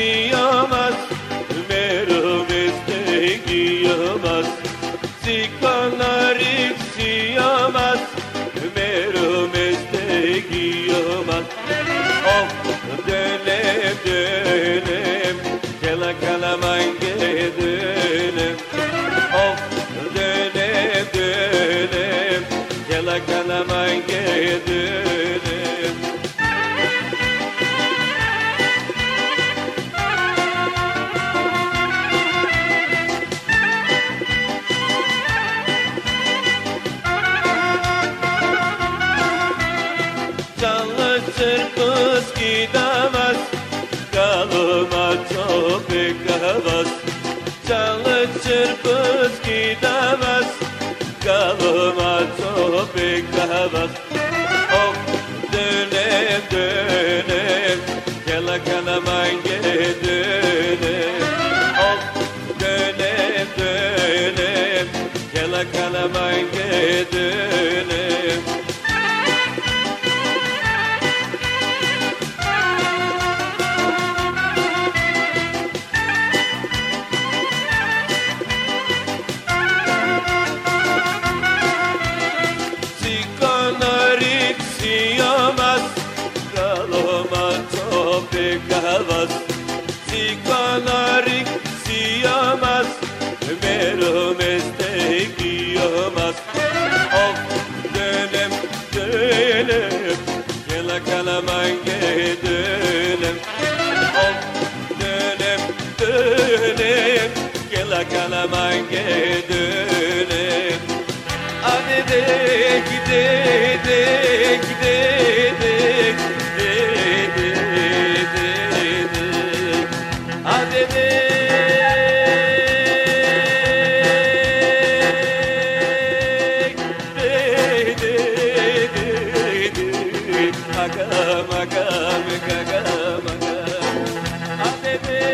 giyemez Ömerimiz de giyemez Ziklanlar eksiyemez Ömerimiz Of! gidemez. Kalına çabuk hevas Canlı çırpız gidemez. Kalına çabuk hevas Oh dönüm dönüm Gel kanama dönüm Oh dönüm dönüm Gel kanama dönüm Oh, que havas Si canarik si yamas Merum este ki yamas Of oh, dönem dönem Gela kalamange dönem Of dönem dönem Gela kalamange dönem Adede gidelim maga maga maga maga. Adebe.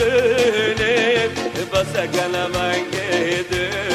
دلت بس قلمك دلت